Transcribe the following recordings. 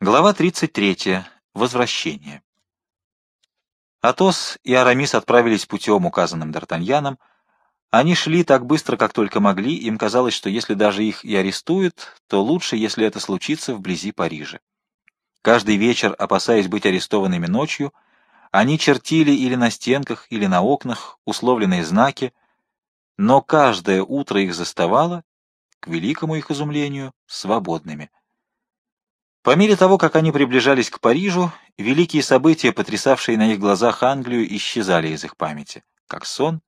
Глава 33. Возвращение. Атос и Арамис отправились путем, указанным Д'Артаньяном. Они шли так быстро, как только могли, им казалось, что если даже их и арестуют, то лучше, если это случится вблизи Парижа. Каждый вечер, опасаясь быть арестованными ночью, они чертили или на стенках, или на окнах условленные знаки, но каждое утро их заставало, к великому их изумлению, свободными. По мере того, как они приближались к Парижу, великие события, потрясавшие на их глазах Англию, исчезали из их памяти, как сон.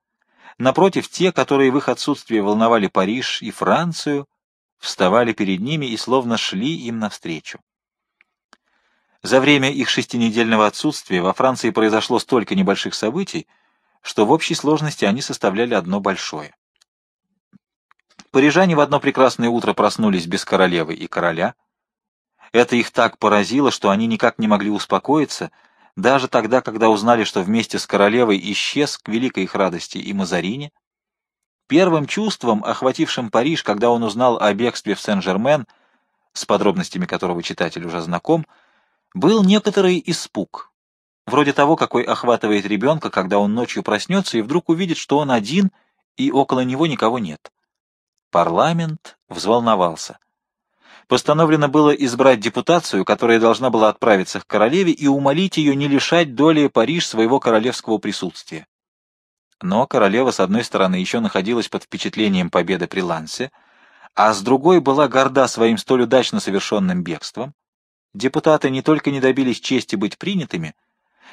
Напротив, те, которые в их отсутствие волновали Париж и Францию, вставали перед ними и словно шли им навстречу. За время их шестинедельного отсутствия во Франции произошло столько небольших событий, что в общей сложности они составляли одно большое. Парижане в одно прекрасное утро проснулись без королевы и короля — это их так поразило, что они никак не могли успокоиться, даже тогда, когда узнали, что вместе с королевой исчез к великой их радости и Мазарине. Первым чувством, охватившим Париж, когда он узнал о бегстве в Сен-Жермен, с подробностями которого читатель уже знаком, был некоторый испуг, вроде того, какой охватывает ребенка, когда он ночью проснется и вдруг увидит, что он один, и около него никого нет. Парламент взволновался постановлено было избрать депутацию, которая должна была отправиться к королеве и умолить ее не лишать доли Париж своего королевского присутствия. Но королева, с одной стороны, еще находилась под впечатлением победы при Лансе, а с другой была горда своим столь удачно совершенным бегством. Депутаты не только не добились чести быть принятыми,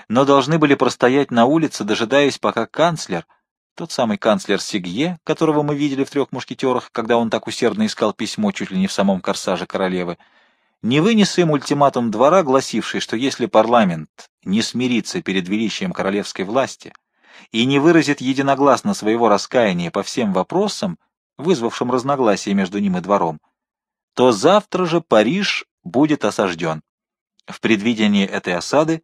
но должны были простоять на улице, дожидаясь, пока канцлер — тот самый канцлер Сигье, которого мы видели в «Трех мушкетерах», когда он так усердно искал письмо чуть ли не в самом корсаже королевы, не вынес им ультиматум двора, гласивший, что если парламент не смирится перед величием королевской власти и не выразит единогласно своего раскаяния по всем вопросам, вызвавшим разногласия между ним и двором, то завтра же Париж будет осажден. В предвидении этой осады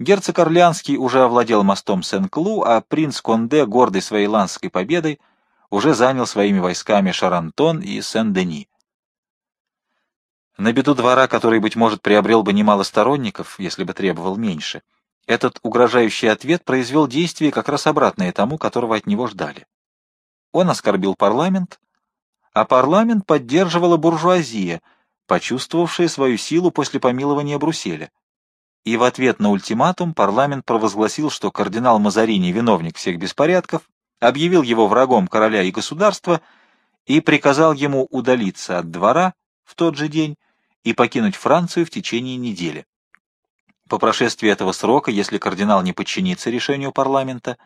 Герцог Орлеанский уже овладел мостом Сен-Клу, а принц Конде, гордый своей ланской победой, уже занял своими войсками Шарантон и Сен-Дени. На беду двора, который, быть может, приобрел бы немало сторонников, если бы требовал меньше, этот угрожающий ответ произвел действие как раз обратное тому, которого от него ждали. Он оскорбил парламент, а парламент поддерживала буржуазия, почувствовавшая свою силу после помилования Брусселя и в ответ на ультиматум парламент провозгласил, что кардинал Мазарини виновник всех беспорядков, объявил его врагом короля и государства и приказал ему удалиться от двора в тот же день и покинуть Францию в течение недели. По прошествии этого срока, если кардинал не подчинится решению парламента,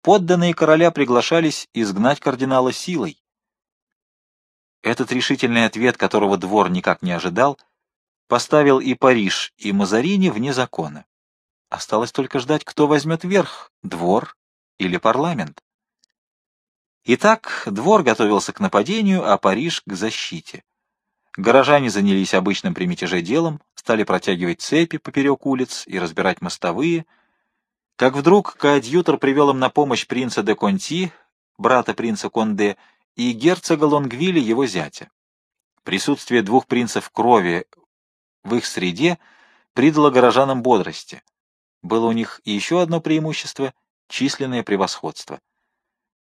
подданные короля приглашались изгнать кардинала силой. Этот решительный ответ, которого двор никак не ожидал, — поставил и Париж, и Мазарини вне закона. Осталось только ждать, кто возьмет верх — двор или парламент. Итак, двор готовился к нападению, а Париж — к защите. Горожане занялись обычным при мятеже делом, стали протягивать цепи поперек улиц и разбирать мостовые. Как вдруг коадьютор привел им на помощь принца де Конти, брата принца Конде, и герцога Лонгвилля, его зятя. Присутствие двух принцев крови в их среде придало горожанам бодрости. Было у них и еще одно преимущество — численное превосходство.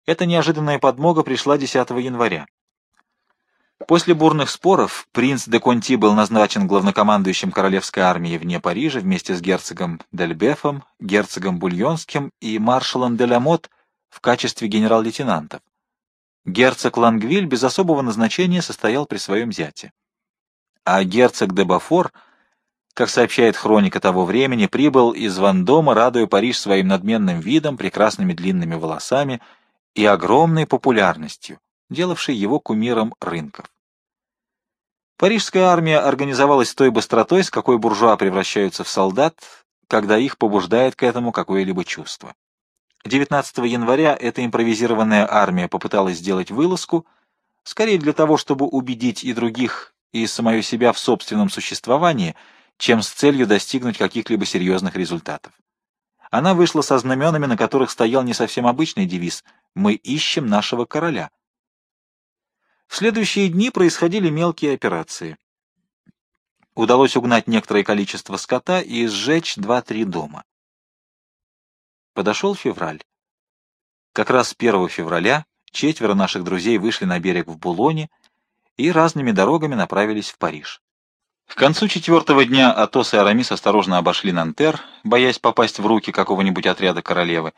Эта неожиданная подмога пришла 10 января. После бурных споров принц де Конти был назначен главнокомандующим королевской армии вне Парижа вместе с герцогом Дельбефом, герцогом Бульонским и маршалом де Ламот в качестве генерал-лейтенантов. Герцог Лангвиль без особого назначения состоял при своем зяте а герцог де Бафор, как сообщает хроника того времени, прибыл из Вандома, радуя Париж своим надменным видом, прекрасными длинными волосами и огромной популярностью, делавшей его кумиром рынков. Парижская армия организовалась с той быстротой, с какой буржуа превращаются в солдат, когда их побуждает к этому какое-либо чувство. 19 января эта импровизированная армия попыталась сделать вылазку, скорее для того, чтобы убедить и других и самое себя в собственном существовании, чем с целью достигнуть каких-либо серьезных результатов. Она вышла со знаменами, на которых стоял не совсем обычный девиз «Мы ищем нашего короля». В следующие дни происходили мелкие операции. удалось угнать некоторое количество скота и сжечь два-три дома. Подошел февраль. Как раз 1 февраля четверо наших друзей вышли на берег в Булоне и разными дорогами направились в Париж. К концу четвертого дня Атос и Арамис осторожно обошли Нантер, боясь попасть в руки какого-нибудь отряда королевы.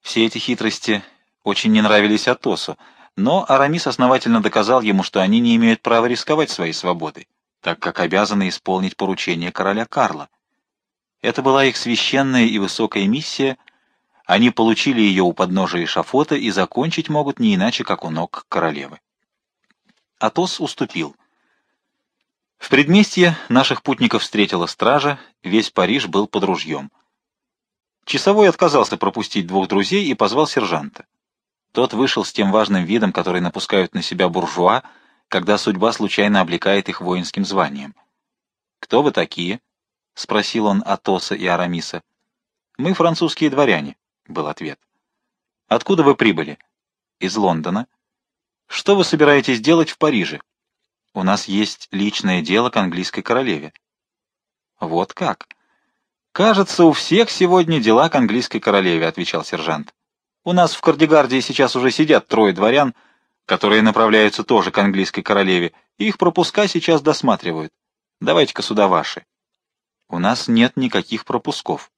Все эти хитрости очень не нравились Атосу, но Арамис основательно доказал ему, что они не имеют права рисковать своей свободой, так как обязаны исполнить поручение короля Карла. Это была их священная и высокая миссия, они получили ее у подножия эшафота и закончить могут не иначе, как у ног королевы. Атос уступил. В предместье наших путников встретила стража, весь Париж был под ружьем. Часовой отказался пропустить двух друзей и позвал сержанта. Тот вышел с тем важным видом, который напускают на себя буржуа, когда судьба случайно облекает их воинским званием. «Кто вы такие?» — спросил он Атоса и Арамиса. «Мы французские дворяне», — был ответ. «Откуда вы прибыли?» «Из Лондона». «Что вы собираетесь делать в Париже?» «У нас есть личное дело к английской королеве». «Вот как?» «Кажется, у всех сегодня дела к английской королеве», — отвечал сержант. «У нас в Кардигардии сейчас уже сидят трое дворян, которые направляются тоже к английской королеве, их пропуска сейчас досматривают. Давайте-ка сюда ваши». «У нас нет никаких пропусков».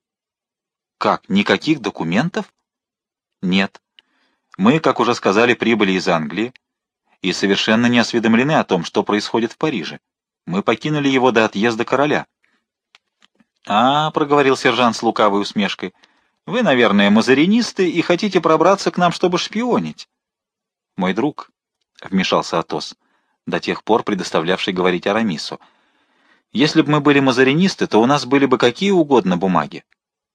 «Как, никаких документов?» «Нет. Мы, как уже сказали, прибыли из Англии и совершенно не осведомлены о том, что происходит в Париже. Мы покинули его до отъезда короля». «А, — проговорил сержант с лукавой усмешкой, — вы, наверное, мазаринисты и хотите пробраться к нам, чтобы шпионить». «Мой друг», — вмешался Атос, до тех пор предоставлявший говорить Арамису, — «если бы мы были мазаринисты, то у нас были бы какие угодно бумаги.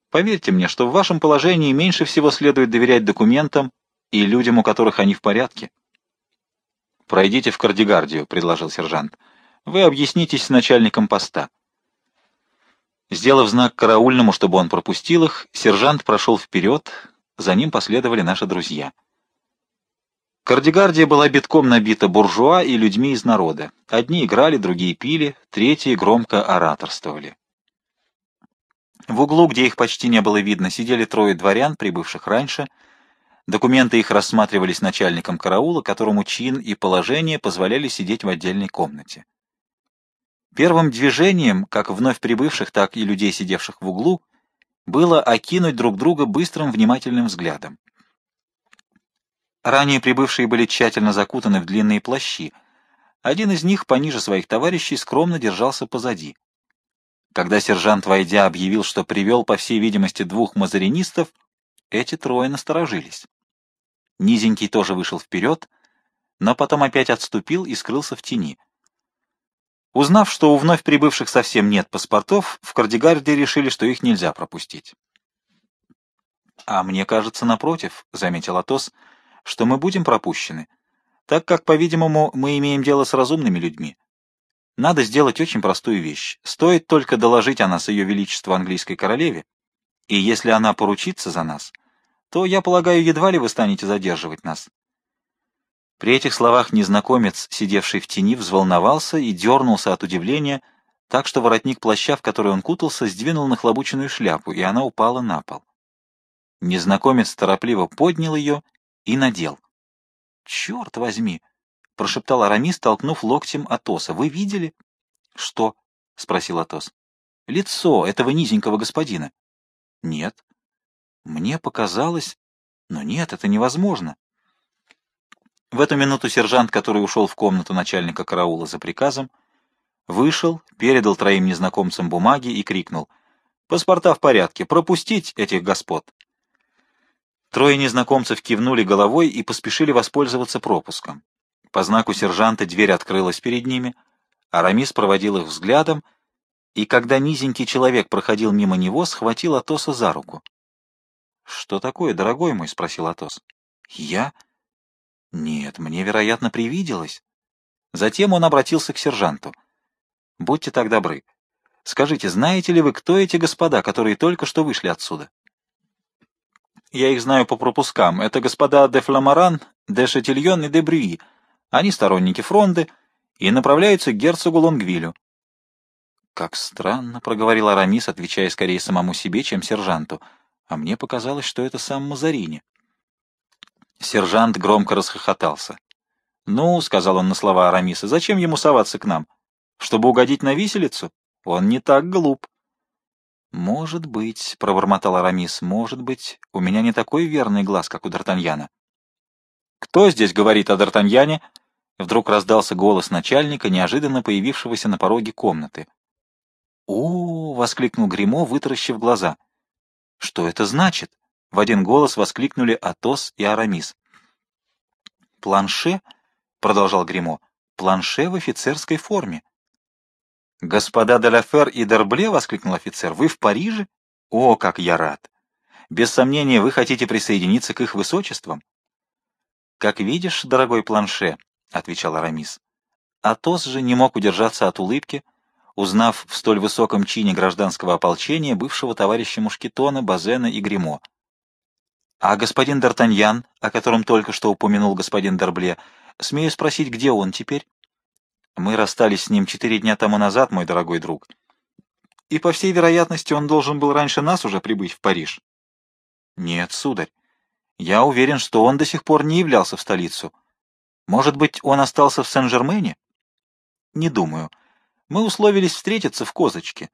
Поверьте мне, что в вашем положении меньше всего следует доверять документам и людям, у которых они в порядке». «Пройдите в Кардигардию», — предложил сержант. «Вы объяснитесь с начальником поста». Сделав знак караульному, чтобы он пропустил их, сержант прошел вперед, за ним последовали наши друзья. Кардигардия была битком набита буржуа и людьми из народа. Одни играли, другие пили, третьи громко ораторствовали. В углу, где их почти не было видно, сидели трое дворян, прибывших раньше. Документы их рассматривались начальником караула, которому чин и положение позволяли сидеть в отдельной комнате. Первым движением, как вновь прибывших, так и людей, сидевших в углу, было окинуть друг друга быстрым внимательным взглядом. Ранее прибывшие были тщательно закутаны в длинные плащи. Один из них, пониже своих товарищей, скромно держался позади. Когда сержант, войдя, объявил, что привел, по всей видимости, двух мазаринистов, эти трое насторожились. Низенький тоже вышел вперед, но потом опять отступил и скрылся в тени. Узнав, что у вновь прибывших совсем нет паспортов, в Кардигарде решили, что их нельзя пропустить. «А мне кажется, напротив», — заметил Атос, — «что мы будем пропущены, так как, по-видимому, мы имеем дело с разумными людьми. Надо сделать очень простую вещь. Стоит только доложить о нас ее величеству английской королеве, и если она поручится за нас, то, я полагаю, едва ли вы станете задерживать нас. При этих словах незнакомец, сидевший в тени, взволновался и дернулся от удивления, так что воротник плаща, в который он кутался, сдвинул нахлобученную шляпу, и она упала на пол. Незнакомец торопливо поднял ее и надел. «Черт возьми!» — прошептал Арамис, толкнув локтем Атоса. «Вы видели?» «Что?» — спросил Атос. «Лицо этого низенького господина». «Нет». «Мне показалось...» «Но нет, это невозможно. В эту минуту сержант, который ушел в комнату начальника караула за приказом, вышел, передал троим незнакомцам бумаги и крикнул «Паспорта в порядке, пропустить этих господ!» Трое незнакомцев кивнули головой и поспешили воспользоваться пропуском. По знаку сержанта дверь открылась перед ними, Арамис проводил их взглядом, и когда низенький человек проходил мимо него, схватил Атоса за руку. — Что такое, дорогой мой? — спросил Атос. — Я? — нет, мне, вероятно, привиделось. Затем он обратился к сержанту. Будьте так добры. Скажите, знаете ли вы, кто эти господа, которые только что вышли отсюда? Я их знаю по пропускам. Это господа де Фламаран, де Шатильон и де Брюи. Они сторонники фронды и направляются к герцогу Лонгвилю. «Как странно», — проговорил Арамис, отвечая скорее самому себе, чем сержанту. «А мне показалось, что это сам Мазарини». Сержант громко расхохотался. «Ну», — сказал он на слова Арамиса, — «зачем ему соваться к нам? Чтобы угодить на виселицу? Он не так глуп». «Может быть», — пробормотал Арамис, — «может быть, у меня не такой верный глаз, как у Д'Артаньяна». «Кто здесь говорит о Д'Артаньяне?» Вдруг раздался голос начальника, неожиданно появившегося на пороге комнаты. «О!» — воскликнул Гримо, вытаращив глаза. «Что это значит?» — в один голос воскликнули Атос и Арамис. «Планше?» — продолжал Гримо. «Планше в офицерской форме». «Господа Деляфер и Дербле!» — воскликнул офицер. «Вы в Париже? О, как я рад! Без сомнения, вы хотите присоединиться к их высочествам?» «Как видишь, дорогой Планше», — отвечал Арамис. Атос же не мог удержаться от улыбки, узнав в столь высоком чине гражданского ополчения бывшего товарища Мушкетона, Базена и Гримо. А господин Д'Артаньян, о котором только что упомянул господин Д'Арбле, смею спросить, где он теперь? Мы расстались с ним четыре дня тому назад, мой дорогой друг. И, по всей вероятности, он должен был раньше нас уже прибыть в Париж. Нет, сударь. Я уверен, что он до сих пор не являлся в столицу. Может быть, он остался в Сен-Жермене? Не думаю. Мы условились встретиться в Козочке.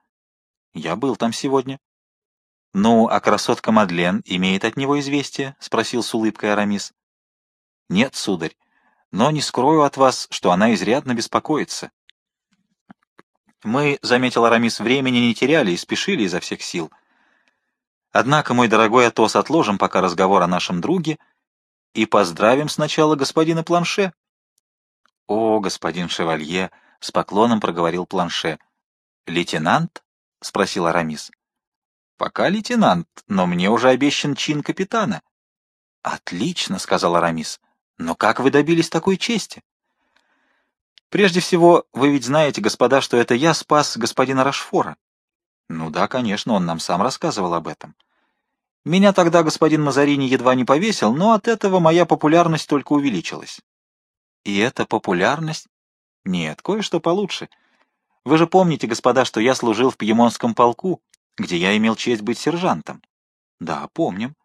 Я был там сегодня. — Ну, а красотка Мадлен имеет от него известие? — спросил с улыбкой Арамис. — Нет, сударь, но не скрою от вас, что она изрядно беспокоится. Мы, — заметил Арамис, — времени не теряли и спешили изо всех сил. Однако, мой дорогой Атос, отложим пока разговор о нашем друге и поздравим сначала господина Планше. — О, господин Шевалье! —— с поклоном проговорил Планше. «Лейтенант?» — спросил Арамис. «Пока лейтенант, но мне уже обещан чин капитана». «Отлично», — сказал Арамис. «Но как вы добились такой чести?» «Прежде всего, вы ведь знаете, господа, что это я спас господина Рашфора». «Ну да, конечно, он нам сам рассказывал об этом». «Меня тогда господин Мазарини едва не повесил, но от этого моя популярность только увеличилась». «И эта популярность нет, кое-что получше. Вы же помните, господа, что я служил в Пьемонском полку, где я имел честь быть сержантом? Да, помним.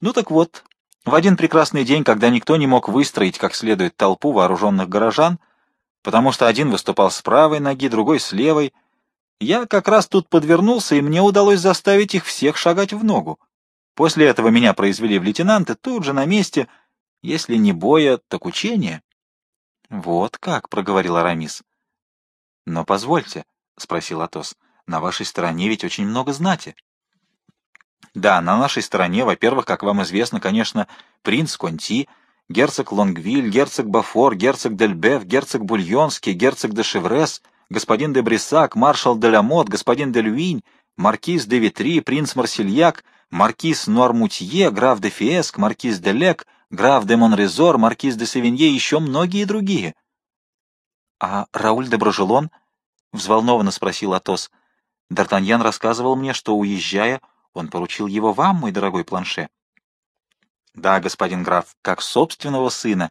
Ну так вот, в один прекрасный день, когда никто не мог выстроить как следует толпу вооруженных горожан, потому что один выступал с правой ноги, другой с левой, я как раз тут подвернулся, и мне удалось заставить их всех шагать в ногу. После этого меня произвели в лейтенанты тут же на месте, если не боя, так учения. «Вот как», — проговорил Арамис. «Но позвольте», — спросил Атос, — «на вашей стороне ведь очень много знати». «Да, на нашей стороне, во-первых, как вам известно, конечно, принц Конти, герцог Лонгвиль, герцог Бафор, герцог Дельбеф, герцог Бульонский, герцог де Шеврес, господин де Брисак, маршал де Ламот, господин де Люинь, маркиз де Витри, принц Марсельяк, маркиз Нуармутье, граф де Фиеск, маркиз де Лек — граф де Монрезор, маркиз де Савинье и еще многие другие. — А Рауль де Брожелон? — взволнованно спросил Атос. — Д'Артаньян рассказывал мне, что, уезжая, он поручил его вам, мой дорогой планше. — Да, господин граф, как собственного сына,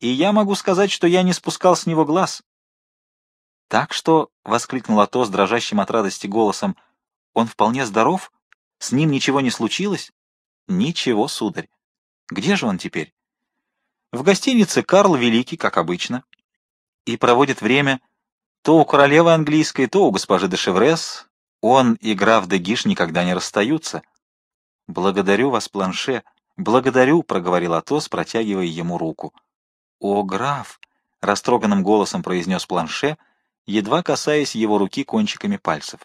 и я могу сказать, что я не спускал с него глаз. — Так что, — воскликнул Атос дрожащим от радости голосом, — он вполне здоров? С ним ничего не случилось? — Ничего, сударь. Где же он теперь? В гостинице Карл Великий, как обычно. И проводит время то у королевы английской, то у госпожи де Шеврес. Он и граф де Гиш никогда не расстаются. «Благодарю вас, планше, благодарю», — проговорил Атос, протягивая ему руку. «О, граф!» — растроганным голосом произнес планше, едва касаясь его руки кончиками пальцев.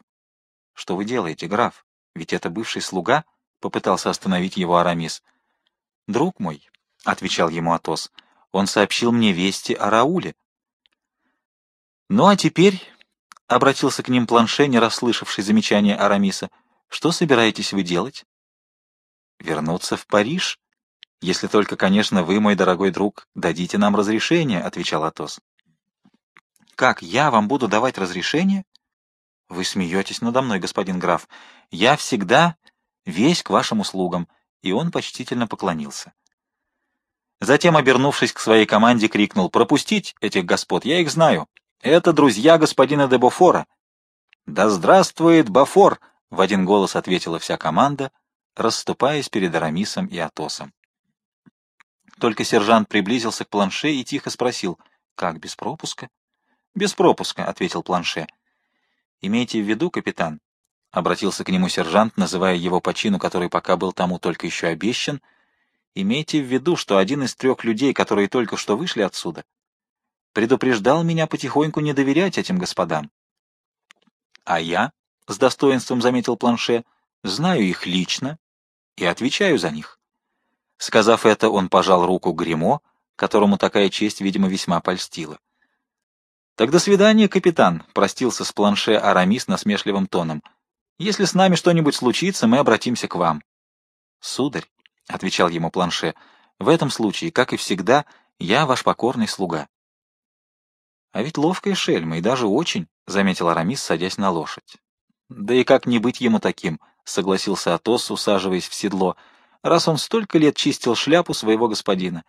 «Что вы делаете, граф? Ведь это бывший слуга?» — попытался остановить его Арамис. «Друг мой», — отвечал ему Атос, — «он сообщил мне вести о Рауле». «Ну а теперь», — обратился к ним Планше, не расслышавший замечания Арамиса, — «что собираетесь вы делать?» «Вернуться в Париж, если только, конечно, вы, мой дорогой друг, дадите нам разрешение», — отвечал Атос. «Как, я вам буду давать разрешение?» «Вы смеетесь надо мной, господин граф. Я всегда весь к вашим услугам» и он почтительно поклонился. Затем, обернувшись к своей команде, крикнул «Пропустить этих господ, я их знаю. Это друзья господина де Бофора». «Да здравствует Бафор!» — в один голос ответила вся команда, расступаясь перед Арамисом и Атосом. Только сержант приблизился к планше и тихо спросил, «Как, без пропуска?» «Без пропуска», — ответил планше. «Имейте в виду, капитан», — обратился к нему сержант, называя его по чину, который пока был тому только еще обещан, «имейте в виду, что один из трех людей, которые только что вышли отсюда, предупреждал меня потихоньку не доверять этим господам. А я, — с достоинством заметил Планше, — знаю их лично и отвечаю за них. Сказав это, он пожал руку Гримо, которому такая честь, видимо, весьма польстила. «Так до свидания, капитан», — простился с планше Арамис насмешливым тоном. «Если с нами что-нибудь случится, мы обратимся к вам». «Сударь», — отвечал ему планше, — «в этом случае, как и всегда, я ваш покорный слуга». «А ведь ловкая шельма, и даже очень», — заметил Арамис, садясь на лошадь. «Да и как не быть ему таким», — согласился Атос, усаживаясь в седло, — «раз он столько лет чистил шляпу своего господина».